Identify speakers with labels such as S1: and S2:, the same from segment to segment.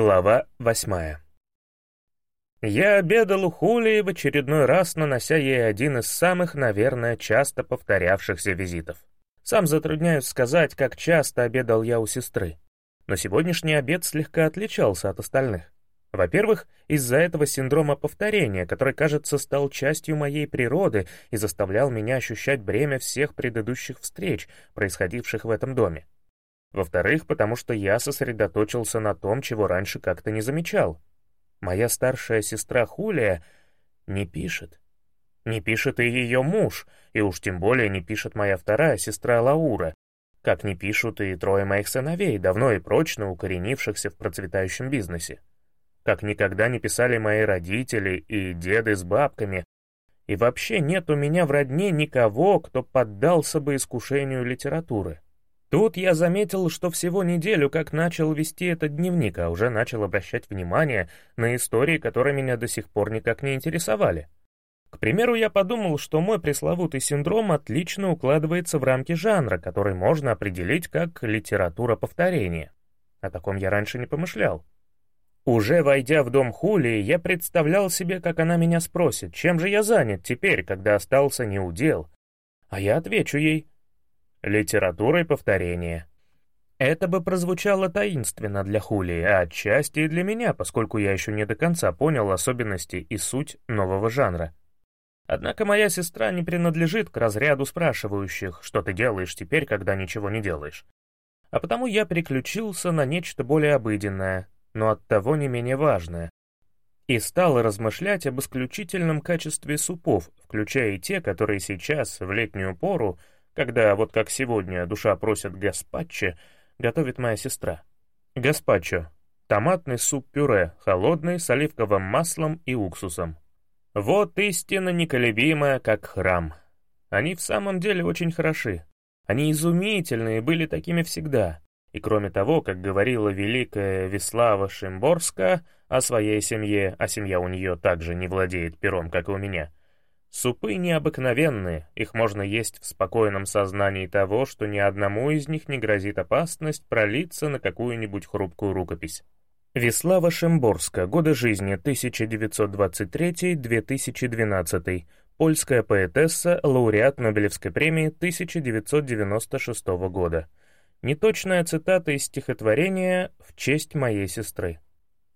S1: Глава восьмая. Я обедал у Хулии в очередной раз, нанося ей один из самых, наверное, часто повторявшихся визитов. Сам затрудняюсь сказать, как часто обедал я у сестры. Но сегодняшний обед слегка отличался от остальных. Во-первых, из-за этого синдрома повторения, который, кажется, стал частью моей природы и заставлял меня ощущать бремя всех предыдущих встреч, происходивших в этом доме. Во-вторых, потому что я сосредоточился на том, чего раньше как-то не замечал. Моя старшая сестра Хулия не пишет. Не пишет и ее муж, и уж тем более не пишет моя вторая сестра Лаура, как не пишут и трое моих сыновей, давно и прочно укоренившихся в процветающем бизнесе как никогда не писали мои родители и деды с бабками, и вообще нет у меня в родне никого, кто поддался бы искушению литературы. Тут я заметил, что всего неделю как начал вести этот дневник, а уже начал обращать внимание на истории, которые меня до сих пор никак не интересовали. К примеру, я подумал, что мой пресловутый синдром отлично укладывается в рамки жанра, который можно определить как литература повторения. О таком я раньше не помышлял. Уже войдя в дом Хули, я представлял себе, как она меня спросит, чем же я занят теперь, когда остался неудел. А я отвечу ей «Литературой повторения». Это бы прозвучало таинственно для Хули, а отчасти и для меня, поскольку я еще не до конца понял особенности и суть нового жанра. Однако моя сестра не принадлежит к разряду спрашивающих, что ты делаешь теперь, когда ничего не делаешь. А потому я переключился на нечто более обыденное, но оттого не менее важное, и стал размышлять об исключительном качестве супов, включая и те, которые сейчас, в летнюю пору, когда, вот как сегодня, душа просит гаспачо, готовит моя сестра. Гаспачо — томатный суп-пюре, холодный, с оливковым маслом и уксусом. Вот истина неколебимая, как храм. Они в самом деле очень хороши. Они изумительные, были такими всегда. И кроме того, как говорила великая Веслава Шимборска о своей семье, а семья у нее также не владеет пером, как и у меня, супы необыкновенные, их можно есть в спокойном сознании того, что ни одному из них не грозит опасность пролиться на какую-нибудь хрупкую рукопись. Веслава Шимборска, годы жизни 1923-2012, польская поэтесса, лауреат Нобелевской премии 1996 года. Неточная цитата из стихотворения «В честь моей сестры».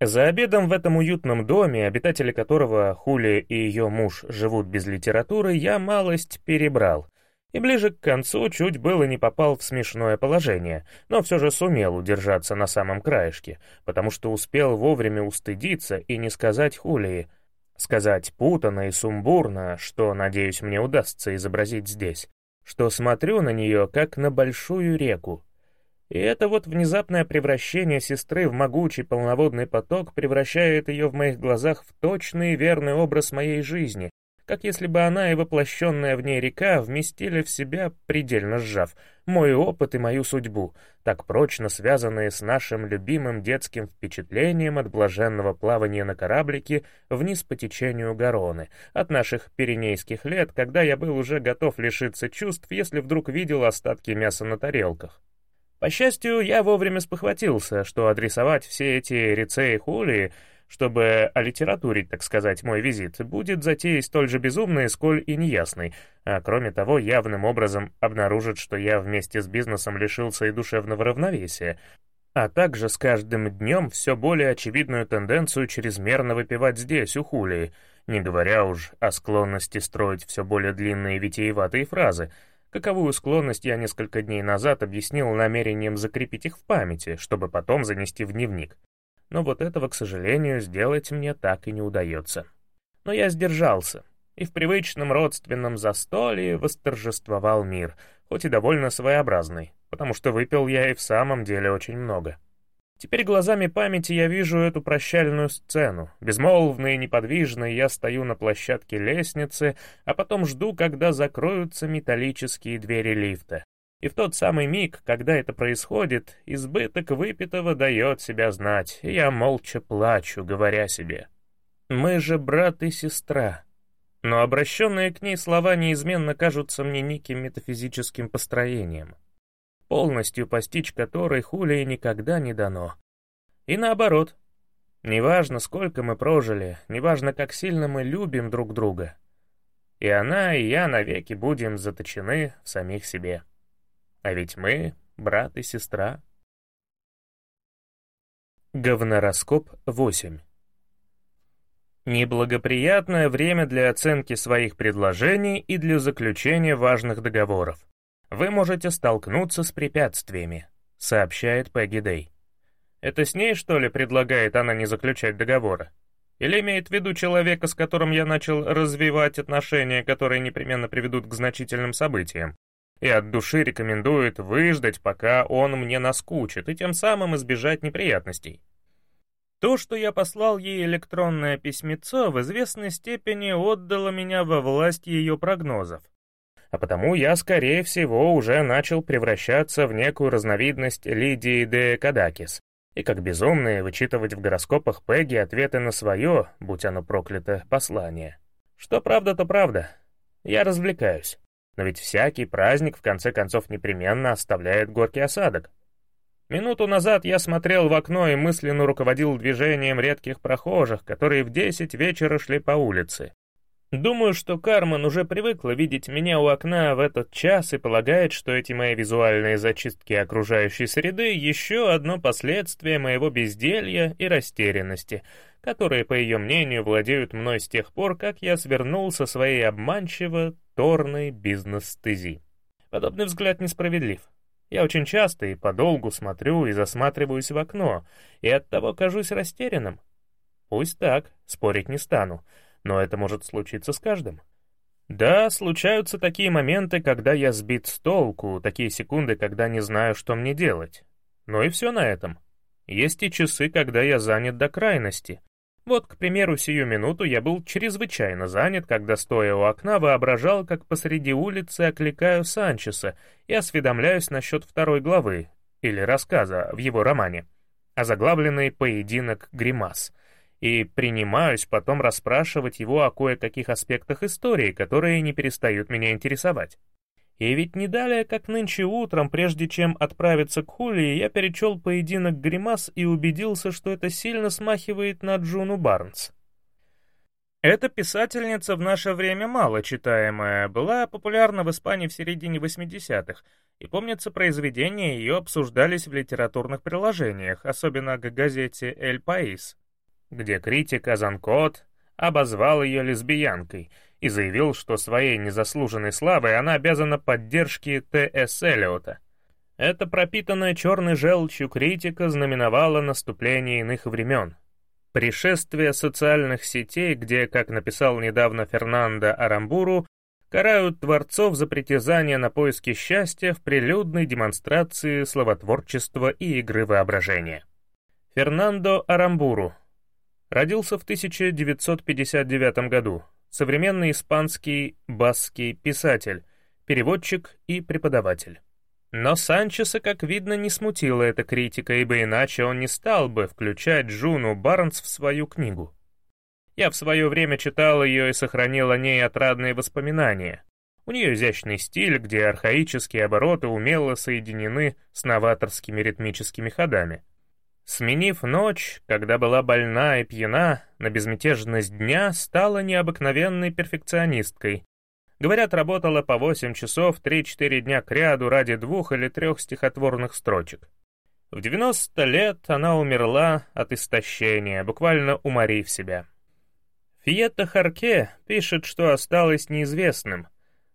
S1: За обедом в этом уютном доме, обитатели которого Хули и ее муж живут без литературы, я малость перебрал. И ближе к концу чуть было не попал в смешное положение, но все же сумел удержаться на самом краешке, потому что успел вовремя устыдиться и не сказать Хулии, сказать путанно и сумбурно, что, надеюсь, мне удастся изобразить здесь, что смотрю на нее, как на большую реку, и это вот внезапное превращение сестры в могучий полноводный поток превращает ее в моих глазах в точный и верный образ моей жизни, как если бы она и воплощенная в ней река вместили в себя, предельно сжав, мой опыт и мою судьбу, так прочно связанные с нашим любимым детским впечатлением от блаженного плавания на кораблике вниз по течению Гароны, от наших пиренейских лет, когда я был уже готов лишиться чувств, если вдруг видел остатки мяса на тарелках. По счастью, я вовремя спохватился, что адресовать все эти рецеи хули, чтобы олитературить, так сказать, мой визит, будет затеей столь же безумной, сколь и неясной, а кроме того, явным образом обнаружит, что я вместе с бизнесом лишился и душевного равновесия, а также с каждым днем все более очевидную тенденцию чрезмерно выпивать здесь, у Хулии, не говоря уж о склонности строить все более длинные витиеватые фразы — Каковую склонность я несколько дней назад объяснил намерением закрепить их в памяти, чтобы потом занести в дневник. Но вот этого, к сожалению, сделать мне так и не удается. Но я сдержался, и в привычном родственном застолье восторжествовал мир, хоть и довольно своеобразный, потому что выпил я и в самом деле очень много. Теперь глазами памяти я вижу эту прощальную сцену. Безмолвный и неподвижный я стою на площадке лестницы, а потом жду, когда закроются металлические двери лифта. И в тот самый миг, когда это происходит, избыток выпитого дает себя знать, и я молча плачу, говоря себе. «Мы же брат и сестра». Но обращенные к ней слова неизменно кажутся мне неким метафизическим построением полностью постичь которой Хулии никогда не дано. И наоборот, Неважно, сколько мы прожили, неважно, как сильно мы любим друг друга. И она, и я навеки будем заточены в самих себе. А ведь мы — брат и сестра. Говнороскоп 8 Неблагоприятное время для оценки своих предложений и для заключения важных договоров. Вы можете столкнуться с препятствиями, сообщает Пегги Дэй. Это с ней, что ли, предлагает она не заключать договора? Или имеет в виду человека, с которым я начал развивать отношения, которые непременно приведут к значительным событиям? И от души рекомендует выждать, пока он мне наскучит, и тем самым избежать неприятностей. То, что я послал ей электронное письмецо, в известной степени отдало меня во власть ее прогнозов. А потому я, скорее всего, уже начал превращаться в некую разновидность Лидии де Кадакис, и как безумные вычитывать в гороскопах Пегги ответы на свое, будь оно проклято, послание. Что правда, то правда. Я развлекаюсь. Но ведь всякий праздник в конце концов непременно оставляет горький осадок. Минуту назад я смотрел в окно и мысленно руководил движением редких прохожих, которые в десять вечера шли по улице. Думаю, что Кармен уже привыкла видеть меня у окна в этот час и полагает, что эти мои визуальные зачистки окружающей среды — еще одно последствие моего безделья и растерянности, которые, по ее мнению, владеют мной с тех пор, как я свернул со своей обманчиво торной бизнес-стези. Подобный взгляд несправедлив. Я очень часто и подолгу смотрю и засматриваюсь в окно, и оттого кажусь растерянным. Пусть так, спорить не стану, но это может случиться с каждым. Да, случаются такие моменты, когда я сбит с толку, такие секунды, когда не знаю, что мне делать. Но и все на этом. Есть и часы, когда я занят до крайности, вот, к примеру, сию минуту я был чрезвычайно занят, когда, стоя у окна, воображал, как посреди улицы окликаю Санчеса и осведомляюсь насчет второй главы, или рассказа в его романе, озаглавленный «Поединок гримас», и принимаюсь потом расспрашивать его о кое-каких аспектах истории, которые не перестают меня интересовать. И ведь не далее, как нынче утром, прежде чем отправиться к Хулии, я перечел поединок гримас и убедился, что это сильно смахивает на Джуну Барнс. Эта писательница в наше время мало читаемая, была популярна в Испании в середине 80-х, и, помнится, произведения ее обсуждались в литературных приложениях, особенно к газете «Эль Паис», где критик Азанкот обозвал ее лесбиянкой — и заявил, что своей незаслуженной славой она обязана поддержке Т.С. Эллиота. Эта пропитанная черной желчью критика знаменовала наступление иных времен. Пришествие социальных сетей, где, как написал недавно Фернандо Арамбуру, карают творцов за притязание на поиски счастья в прилюдной демонстрации словотворчества и игры воображения. Фернандо Арамбуру родился в 1959 году, современный испанский басский писатель, переводчик и преподаватель. Но Санчеса, как видно, не смутила эта критика, ибо иначе он не стал бы включать Джуну Барнс в свою книгу. Я в свое время читал ее и сохранил о ней отрадные воспоминания. У нее изящный стиль, где архаические обороты умело соединены с новаторскими ритмическими ходами. Сменив ночь, когда была больна и пьяна, на безмятежность дня стала необыкновенной перфекционисткой. Говорят, работала по 8 часов 3-4 дня кряду ради двух или трех стихотворных строчек. В 90 лет она умерла от истощения, буквально уморив себя. Фиетта Харке пишет, что осталось неизвестным,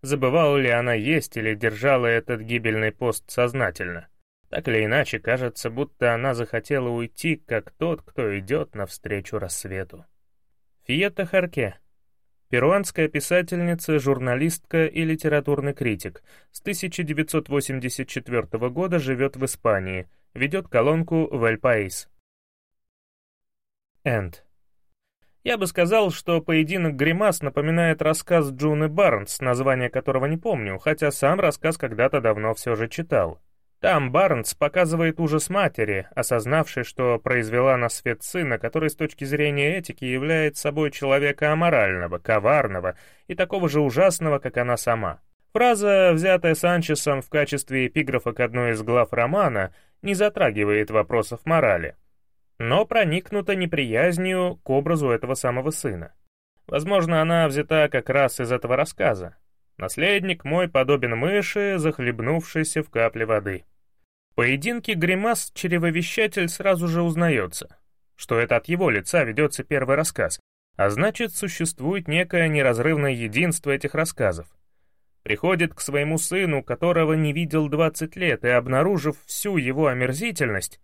S1: забывала ли она есть или держала этот гибельный пост сознательно. Так или иначе, кажется, будто она захотела уйти, как тот, кто идет навстречу рассвету. Фиета Харке. Перуанская писательница, журналистка и литературный критик. С 1984 года живет в Испании. Ведет колонку в Эль Паис. Энд. Я бы сказал, что поединок гримас напоминает рассказ Джуны Барнс, название которого не помню, хотя сам рассказ когда-то давно все же читал. Там Барнс показывает ужас матери, осознавшей, что произвела на свет сына, который с точки зрения этики является собой человека аморального, коварного и такого же ужасного, как она сама. Фраза, взятая Санчесом в качестве эпиграфа к одной из глав романа, не затрагивает вопросов морали. но проникнута неприязнью к образу этого самого сына. Возможно, она взята как раз из этого рассказа. Наследник мой подобен мыши, захлебнувшейся в капле воды. В поединке гримас-чревовещатель сразу же узнается, что это от его лица ведется первый рассказ, а значит, существует некое неразрывное единство этих рассказов. Приходит к своему сыну, которого не видел 20 лет, и, обнаружив всю его омерзительность,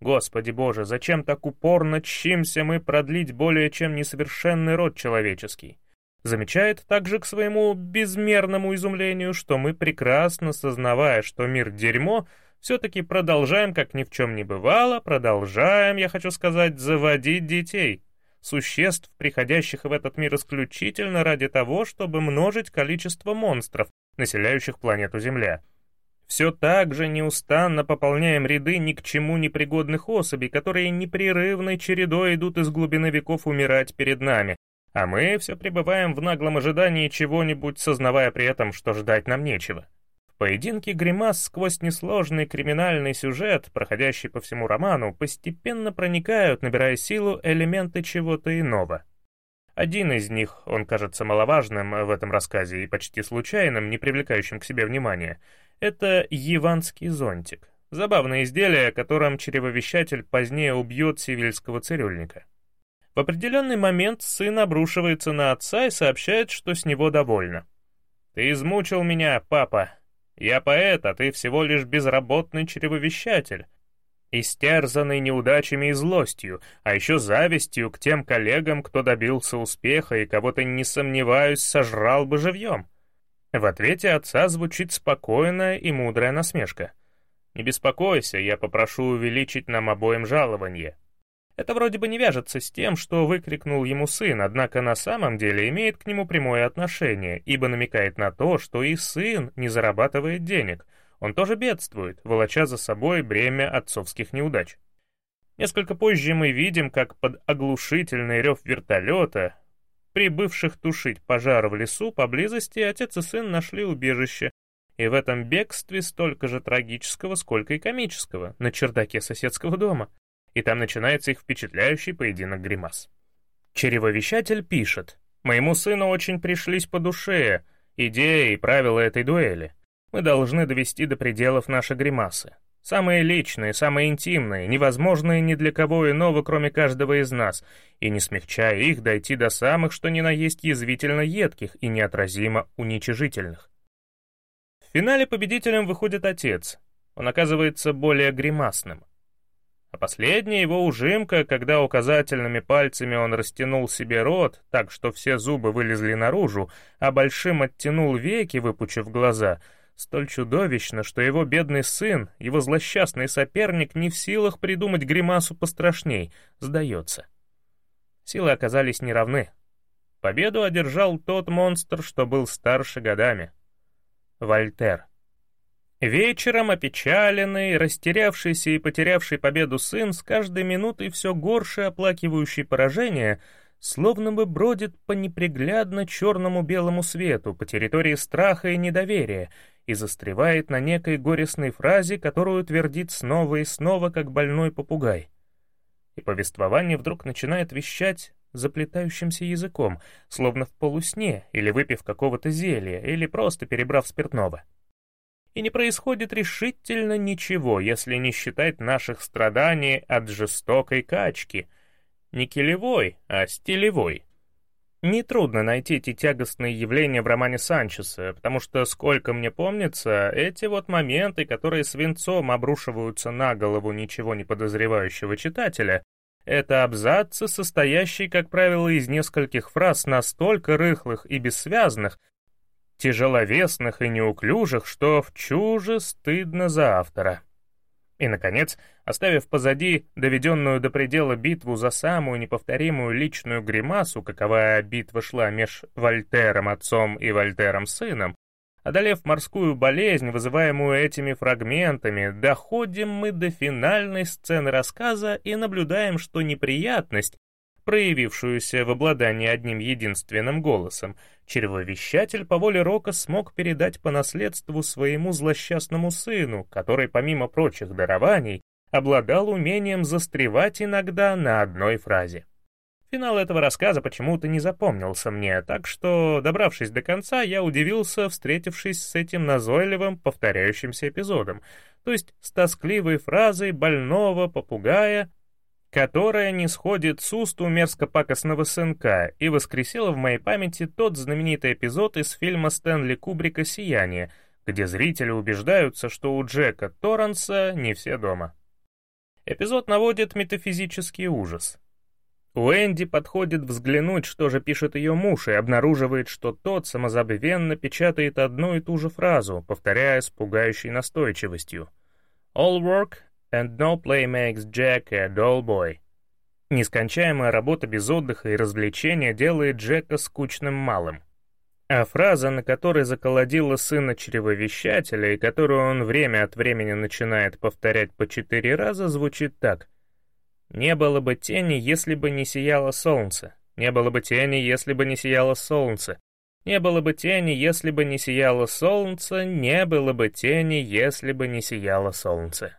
S1: Господи Боже, зачем так упорно чимся мы продлить более чем несовершенный род человеческий? Замечает также к своему безмерному изумлению, что мы, прекрасно сознавая, что мир — дерьмо, все-таки продолжаем, как ни в чем не бывало, продолжаем, я хочу сказать, заводить детей, существ, приходящих в этот мир исключительно ради того, чтобы множить количество монстров, населяющих планету Земля — все так же неустанно пополняем ряды ни к чему непригодных особей, которые непрерывной чередой идут из глубины веков умирать перед нами, а мы все пребываем в наглом ожидании чего-нибудь, сознавая при этом, что ждать нам нечего. В поединке гримас сквозь несложный криминальный сюжет, проходящий по всему роману, постепенно проникают, набирая силу, элементы чего-то иного. Один из них, он кажется маловажным в этом рассказе и почти случайным, не привлекающим к себе внимания — это яванский зонтик. Забавное изделие, которым чревовещатель позднее убьет сивильского цирюльника. В определенный момент сын обрушивается на отца и сообщает, что с него довольно. «Ты измучил меня, папа. Я поэт, а ты всего лишь безработный чревовещатель, истерзанный неудачами и злостью, а еще завистью к тем коллегам, кто добился успеха и кого-то, не сомневаюсь, сожрал бы живьем. В ответе отца звучит спокойная и мудрая насмешка. «Не беспокойся, я попрошу увеличить нам обоим жалование». Это вроде бы не вяжется с тем, что выкрикнул ему сын, однако на самом деле имеет к нему прямое отношение, ибо намекает на то, что и сын не зарабатывает денег, он тоже бедствует, волоча за собой бремя отцовских неудач. Несколько позже мы видим, как под оглушительный рев вертолета прибывших тушить пожар в лесу поблизости, отец и сын нашли убежище, и в этом бегстве столько же трагического, сколько и комического, на чердаке соседского дома. И там начинается их впечатляющий поединок гримас. Черевовещатель пишет, «Моему сыну очень пришлись по душе идея и правила этой дуэли. Мы должны довести до пределов наши гримасы. Самые личные, самые интимные, невозможные ни для кого иного, кроме каждого из нас, и, не смягчая их, дойти до самых, что ни на есть язвительно едких и неотразимо уничижительных. В финале победителем выходит отец. Он оказывается более гримасным. А последняя его ужимка, когда указательными пальцами он растянул себе рот, так что все зубы вылезли наружу, а большим оттянул веки, выпучив глаза — столь чудовищно, что его бедный сын, его злосчастный соперник, не в силах придумать гримасу пострашней, сдается. Силы оказались неравны. Победу одержал тот монстр, что был старше годами. Вольтер. Вечером опечаленный, растерявшийся и потерявший победу сын с каждой минутой все горше оплакивающий поражение — словно бы бродит по неприглядно черному белому свету, по территории страха и недоверия, и застревает на некой горестной фразе, которую твердит снова и снова, как больной попугай. И повествование вдруг начинает вещать заплетающимся языком, словно в полусне, или выпив какого-то зелья, или просто перебрав спиртного. И не происходит решительно ничего, если не считать наших страданий от жестокой качки — не килевой, а стилевой. Нетрудно найти эти тягостные явления в романе Санчеса, потому что, сколько мне помнится, эти вот моменты, которые свинцом обрушиваются на голову ничего не подозревающего читателя, это абзацы, состоящие, как правило, из нескольких фраз настолько рыхлых и бессвязных, тяжеловесных и неуклюжих, что в чуже стыдно за автора. И, наконец, оставив позади доведенную до предела битву за самую неповторимую личную гримасу, каковая битва шла меж Вольтером отцом и Вольтером сыном, одолев морскую болезнь, вызываемую этими фрагментами, доходим мы до финальной сцены рассказа и наблюдаем, что неприятность, проявившуюся в обладании одним единственным голосом, чревовещатель по воле Рока смог передать по наследству своему злосчастному сыну, который, помимо прочих дарований, обладал умением застревать иногда на одной фразе. Финал этого рассказа почему-то не запомнился мне, так что, добравшись до конца, я удивился, встретившись с этим назойливым, повторяющимся эпизодом, то есть с тоскливой фразой больного попугая, которая не сходит с уст у мерзко-пакостного сынка и воскресила в моей памяти тот знаменитый эпизод из фильма Стэнли Кубрика «Сияние», где зрители убеждаются, что у Джека Торренса не все дома. Эпизод наводит метафизический ужас — Уэнди подходит взглянуть, что же пишет ее муж, и обнаруживает, что тот самозабвенно печатает одну и ту же фразу, повторяя с пугающей настойчивостью. «All work and no play makes Jack a dull boy». Нескончаемая работа без отдыха и развлечения делает Джека скучным малым. А фраза, на которой заколодила сына чревовещателя и которую он время от времени начинает повторять по четыре раза, звучит так — не было бы тени, если бы не сияло солнце. Не было бы тени, если бы не сияло солнце. Не было бы тени, если бы не сияло солнце. Не было бы тени, если бы не сияло солнце.